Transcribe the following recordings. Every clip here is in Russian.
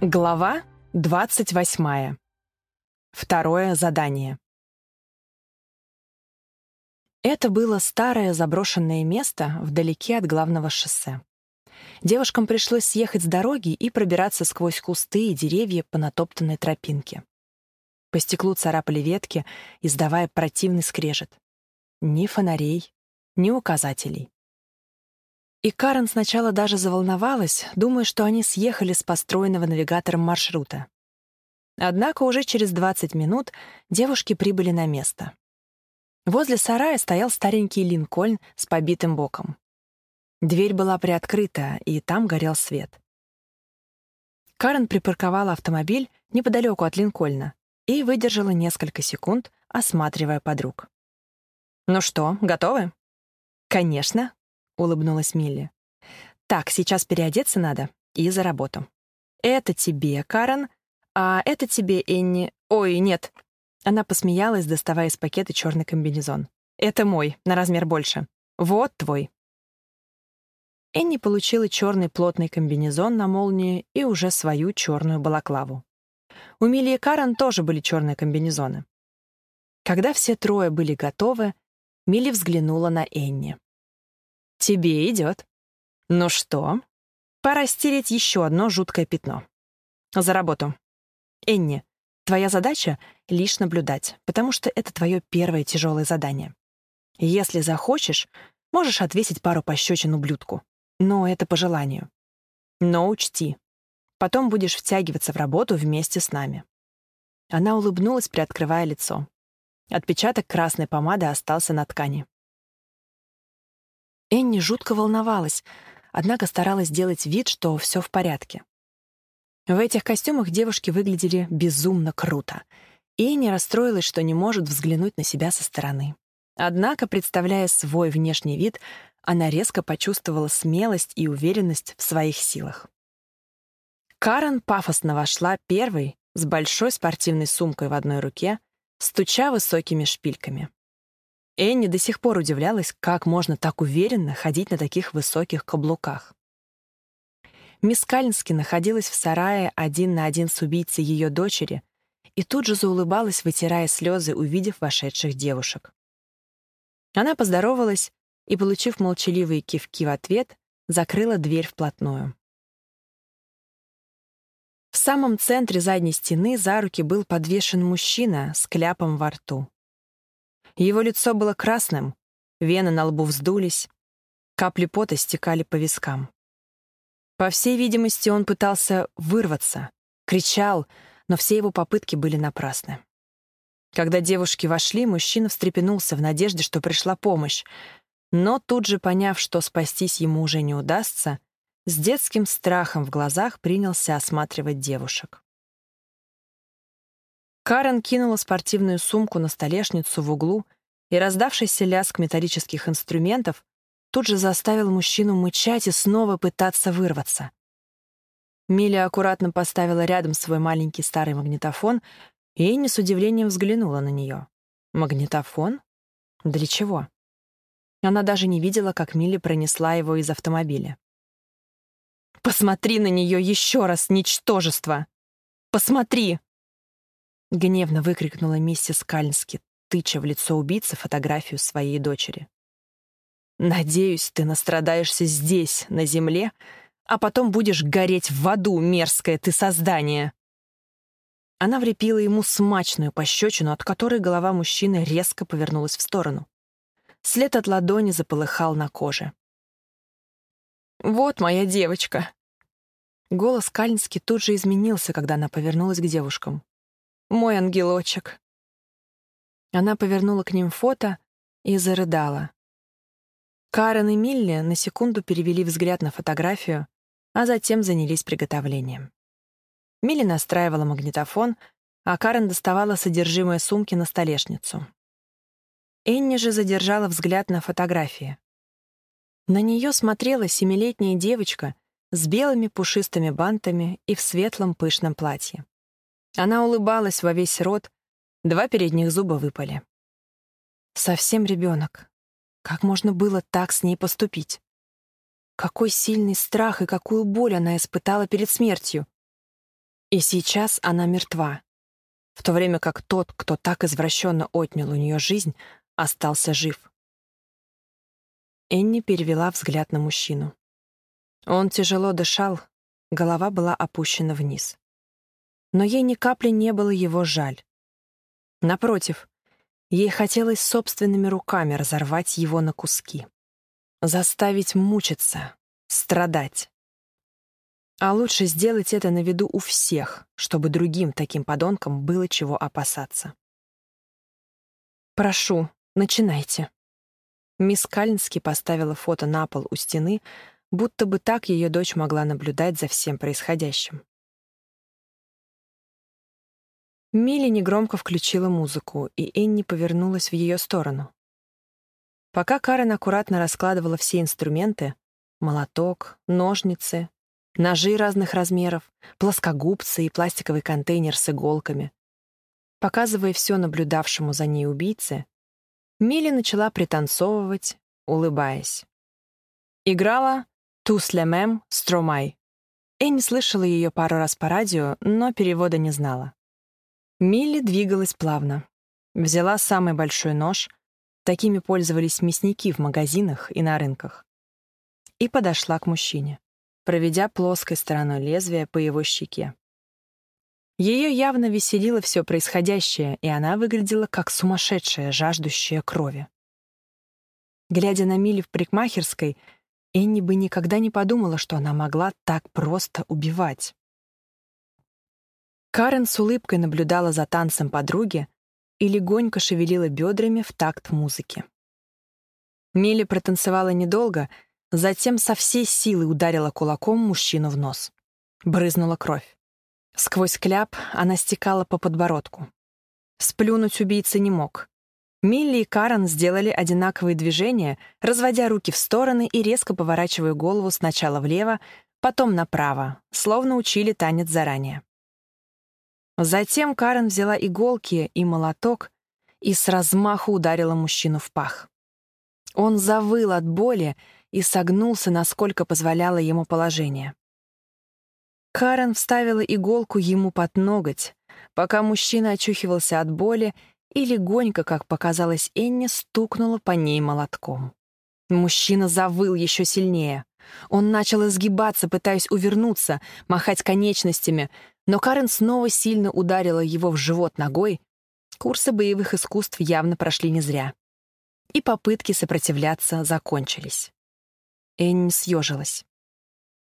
Глава 28. Второе задание. Это было старое заброшенное место вдалеке от главного шоссе. Девушкам пришлось съехать с дороги и пробираться сквозь кусты и деревья по натоптанной тропинке. По стеклу царапали ветки, издавая противный скрежет. Ни фонарей, ни указателей. И Карен сначала даже заволновалась, думая, что они съехали с построенного навигатором маршрута. Однако уже через 20 минут девушки прибыли на место. Возле сарая стоял старенький линкольн с побитым боком. Дверь была приоткрыта, и там горел свет. Карен припарковала автомобиль неподалеку от Линкольна и выдержала несколько секунд, осматривая подруг. «Ну что, готовы?» «Конечно», — улыбнулась Милли. «Так, сейчас переодеться надо и за работу. Это тебе, Карен, а это тебе, Энни... Ой, нет». Она посмеялась, доставая из пакета черный комбинезон. «Это мой, на размер больше. Вот твой». Энни получила черный плотный комбинезон на молнии и уже свою черную балаклаву. У Милли и Карен тоже были черные комбинезоны. Когда все трое были готовы, Милли взглянула на Энни. Тебе идет. Ну что, пора стереть еще одно жуткое пятно. За работу. Энни, твоя задача — лишь наблюдать, потому что это твое первое тяжелое задание. Если захочешь, можешь отвесить пару пощечин ублюдку. Но это по желанию. Но учти, потом будешь втягиваться в работу вместе с нами. Она улыбнулась, приоткрывая лицо. Отпечаток красной помады остался на ткани. Энни жутко волновалась, однако старалась сделать вид, что все в порядке. В этих костюмах девушки выглядели безумно круто, Энни расстроилась, что не может взглянуть на себя со стороны. Однако, представляя свой внешний вид, она резко почувствовала смелость и уверенность в своих силах. Карен пафосно вошла первой с большой спортивной сумкой в одной руке, стуча высокими шпильками. Энни до сих пор удивлялась, как можно так уверенно ходить на таких высоких каблуках. Мисс Калински находилась в сарае один на один с убийцей ее дочери и тут же заулыбалась, вытирая слезы, увидев вошедших девушек. Она поздоровалась и, получив молчаливые кивки в ответ, закрыла дверь вплотную. В самом центре задней стены за руки был подвешен мужчина с кляпом во рту. Его лицо было красным, вены на лбу вздулись, капли пота стекали по вискам. По всей видимости, он пытался вырваться, кричал, но все его попытки были напрасны. Когда девушки вошли, мужчина встрепенулся в надежде, что пришла помощь, но тут же, поняв, что спастись ему уже не удастся, с детским страхом в глазах принялся осматривать девушек. Карен кинула спортивную сумку на столешницу в углу, и раздавшийся лязг металлических инструментов тут же заставил мужчину мычать и снова пытаться вырваться. Миля аккуратно поставила рядом свой маленький старый магнитофон и не с удивлением взглянула на нее. Магнитофон? Для чего? Она даже не видела, как Милли пронесла его из автомобиля. «Посмотри на нее еще раз, ничтожество! Посмотри!» — гневно выкрикнула миссис Кальнски, тыча в лицо убийцы фотографию своей дочери. «Надеюсь, ты настрадаешься здесь, на земле, а потом будешь гореть в аду, мерзкое ты создание!» Она влепила ему смачную пощечину, от которой голова мужчины резко повернулась в сторону. След от ладони заполыхал на коже. «Вот моя девочка!» Голос Калински тут же изменился, когда она повернулась к девушкам. Мой ангелочек». Она повернула к ним фото и зарыдала. Карен и Милли на секунду перевели взгляд на фотографию, а затем занялись приготовлением. Милли настраивала магнитофон, а Карен доставала содержимое сумки на столешницу. Энни же задержала взгляд на фотографии. На нее смотрела семилетняя девочка с белыми пушистыми бантами и в светлом пышном платье. Она улыбалась во весь рот, два передних зуба выпали. Совсем ребенок. Как можно было так с ней поступить? Какой сильный страх и какую боль она испытала перед смертью. И сейчас она мертва, в то время как тот, кто так извращенно отнял у нее жизнь, остался жив. Энни перевела взгляд на мужчину. Он тяжело дышал, голова была опущена вниз. Но ей ни капли не было его жаль. Напротив, ей хотелось собственными руками разорвать его на куски. Заставить мучиться, страдать. А лучше сделать это на виду у всех, чтобы другим таким подонкам было чего опасаться. «Прошу, начинайте». Мисс Кальнски поставила фото на пол у стены, будто бы так ее дочь могла наблюдать за всем происходящим. Милли негромко включила музыку, и Энни повернулась в ее сторону. Пока Карен аккуратно раскладывала все инструменты — молоток, ножницы, ножи разных размеров, плоскогубцы и пластиковый контейнер с иголками. Показывая все наблюдавшему за ней убийце, Милли начала пританцовывать, улыбаясь. Играла «Тус лемем стромай». Энни слышала ее пару раз по радио, но перевода не знала. Милли двигалась плавно. Взяла самый большой нож, такими пользовались мясники в магазинах и на рынках, и подошла к мужчине проведя плоской стороной лезвия по его щеке. Ее явно веселило все происходящее, и она выглядела как сумасшедшая, жаждущая крови. Глядя на Милли в парикмахерской, Энни бы никогда не подумала, что она могла так просто убивать. Карен с улыбкой наблюдала за танцем подруги и легонько шевелила бедрами в такт музыки. Милли протанцевала недолго — Затем со всей силы ударила кулаком мужчину в нос. Брызнула кровь. Сквозь кляп она стекала по подбородку. Сплюнуть убийца не мог. Милли и Карен сделали одинаковые движения, разводя руки в стороны и резко поворачивая голову сначала влево, потом направо, словно учили танец заранее. Затем Карен взяла иголки и молоток и с размаху ударила мужчину в пах. Он завыл от боли, и согнулся, насколько позволяло ему положение. Карен вставила иголку ему под ноготь, пока мужчина очухивался от боли и легонько, как показалось Энне, стукнула по ней молотком. Мужчина завыл еще сильнее. Он начал изгибаться, пытаясь увернуться, махать конечностями, но Карен снова сильно ударила его в живот ногой. Курсы боевых искусств явно прошли не зря. И попытки сопротивляться закончились. Энни съежилась.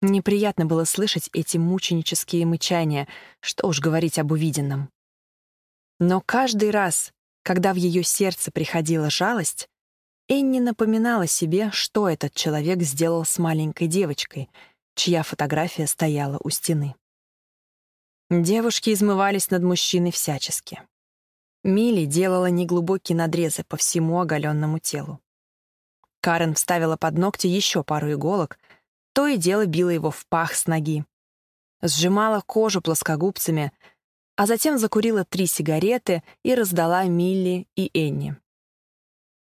Неприятно было слышать эти мученические мычания, что уж говорить об увиденном. Но каждый раз, когда в ее сердце приходила жалость, Энни напоминала себе, что этот человек сделал с маленькой девочкой, чья фотография стояла у стены. Девушки измывались над мужчиной всячески. Милли делала неглубокие надрезы по всему оголенному телу. Карен вставила под ногти еще пару иголок, то и дело била его в пах с ноги. Сжимала кожу плоскогубцами, а затем закурила три сигареты и раздала Милли и Энни.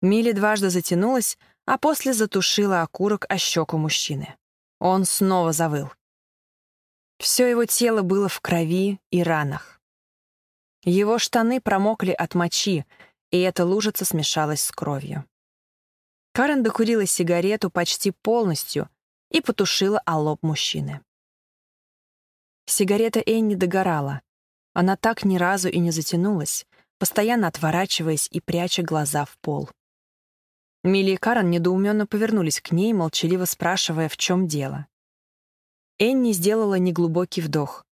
Милли дважды затянулась, а после затушила окурок о щеку мужчины. Он снова завыл. Все его тело было в крови и ранах. Его штаны промокли от мочи, и эта лужица смешалась с кровью. Карен докурила сигарету почти полностью и потушила о лоб мужчины. Сигарета Энни догорала. Она так ни разу и не затянулась, постоянно отворачиваясь и пряча глаза в пол. Милли и Карен недоуменно повернулись к ней, молчаливо спрашивая, в чем дело. Энни сделала неглубокий вдох.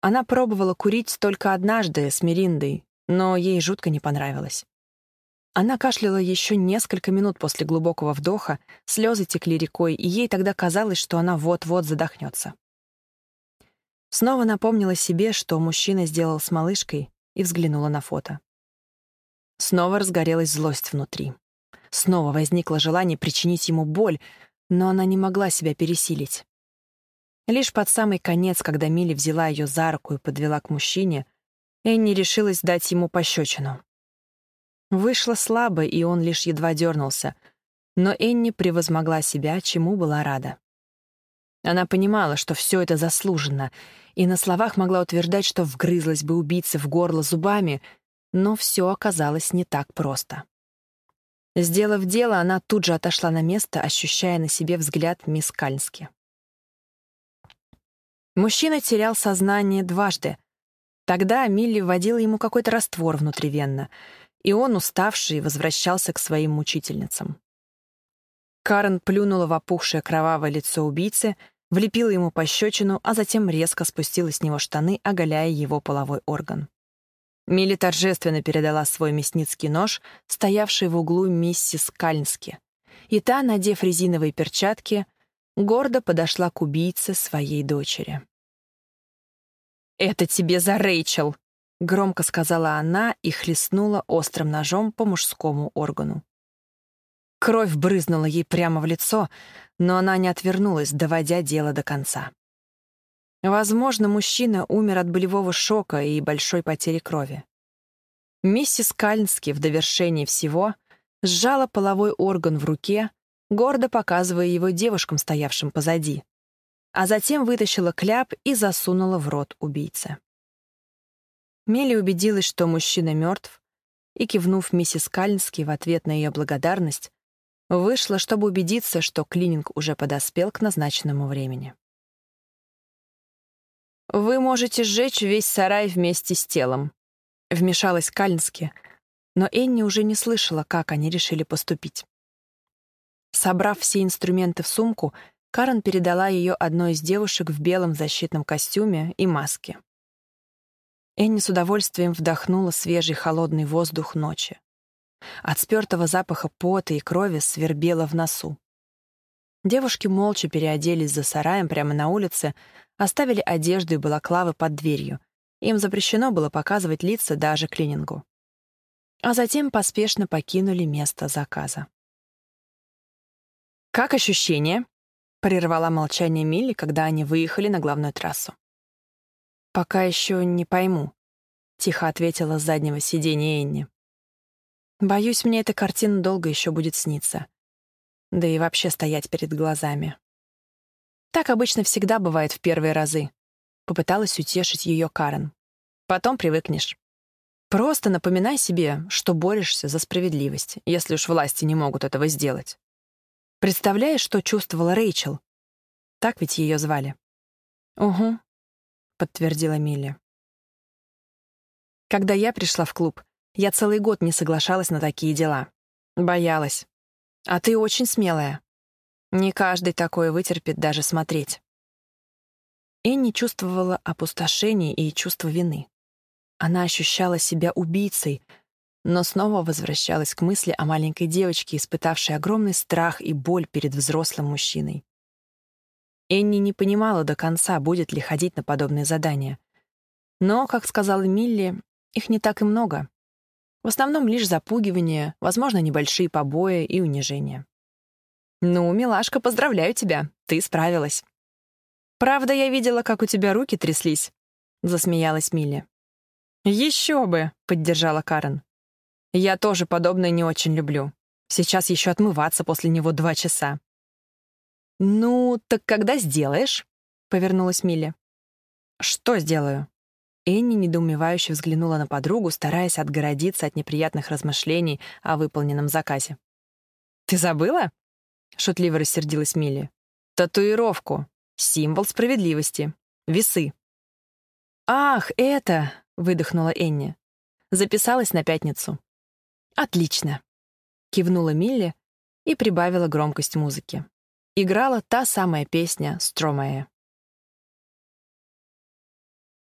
Она пробовала курить только однажды с Мириндой, но ей жутко не понравилось. Она кашляла еще несколько минут после глубокого вдоха, слезы текли рекой, и ей тогда казалось, что она вот-вот задохнется. Снова напомнила себе, что мужчина сделал с малышкой, и взглянула на фото. Снова разгорелась злость внутри. Снова возникло желание причинить ему боль, но она не могла себя пересилить. Лишь под самый конец, когда Милли взяла ее за руку и подвела к мужчине, Энни решилась дать ему пощечину. Вышло слабо, и он лишь едва дернулся. Но Энни превозмогла себя, чему была рада. Она понимала, что все это заслуженно, и на словах могла утверждать, что вгрызлась бы убийце в горло зубами, но все оказалось не так просто. Сделав дело, она тут же отошла на место, ощущая на себе взгляд мисс Кальнски. Мужчина терял сознание дважды. Тогда Милли вводила ему какой-то раствор внутривенно, и он, уставший, возвращался к своим мучительницам. Карен плюнула в опухшее кровавое лицо убийцы, влепила ему пощечину, а затем резко спустила с него штаны, оголяя его половой орган. Милли торжественно передала свой мясницкий нож, стоявший в углу миссис Кальнски, и та, надев резиновые перчатки, гордо подошла к убийце своей дочери. «Это тебе за Рэйчел!» — громко сказала она и хлестнула острым ножом по мужскому органу. Кровь брызнула ей прямо в лицо, но она не отвернулась, доводя дело до конца. Возможно, мужчина умер от болевого шока и большой потери крови. Миссис Кальнски в довершении всего сжала половой орган в руке, гордо показывая его девушкам, стоявшим позади, а затем вытащила кляп и засунула в рот убийцы. Милли убедилась, что мужчина мертв, и, кивнув миссис Кальнски в ответ на ее благодарность, вышла, чтобы убедиться, что клининг уже подоспел к назначенному времени. «Вы можете сжечь весь сарай вместе с телом», — вмешалась Кальнски, но Энни уже не слышала, как они решили поступить. Собрав все инструменты в сумку, Карен передала ее одной из девушек в белом защитном костюме и маске. Энни с удовольствием вдохнула свежий холодный воздух ночи. От спёртого запаха пота и крови свербело в носу. Девушки молча переоделись за сараем прямо на улице, оставили одежду и балаклавы под дверью. Им запрещено было показывать лица даже клинингу. А затем поспешно покинули место заказа. «Как ощущение?» — прервала молчание Милли, когда они выехали на главную трассу. «Пока еще не пойму», — тихо ответила с заднего сиденья Энни. «Боюсь, мне эта картина долго еще будет сниться. Да и вообще стоять перед глазами. Так обычно всегда бывает в первые разы», — попыталась утешить ее Карен. «Потом привыкнешь. Просто напоминай себе, что борешься за справедливость, если уж власти не могут этого сделать. Представляешь, что чувствовала Рэйчел? Так ведь ее звали. «Угу», — подтвердила Милли. Когда я пришла в клуб, я целый год не соглашалась на такие дела. Боялась. А ты очень смелая. Не каждый такое вытерпит даже смотреть. Энни чувствовала опустошение и чувство вины. Она ощущала себя убийцей, но снова возвращалась к мысли о маленькой девочке, испытавшей огромный страх и боль перед взрослым мужчиной. Энни не понимала до конца, будет ли ходить на подобные задания. Но, как сказала Милли, их не так и много. В основном лишь запугивание, возможно, небольшие побои и унижения. «Ну, милашка, поздравляю тебя, ты справилась». «Правда, я видела, как у тебя руки тряслись», — засмеялась Милли. «Еще бы», — поддержала Карен. Я тоже подобное не очень люблю. Сейчас еще отмываться после него два часа. «Ну, так когда сделаешь?» — повернулась Милли. «Что сделаю?» Энни недоумевающе взглянула на подругу, стараясь отгородиться от неприятных размышлений о выполненном заказе. «Ты забыла?» — шутливо рассердилась Милли. «Татуировку. Символ справедливости. Весы». «Ах, это!» — выдохнула Энни. Записалась на пятницу. «Отлично!» — кивнула Милли и прибавила громкость музыки. Играла та самая песня «Стромая».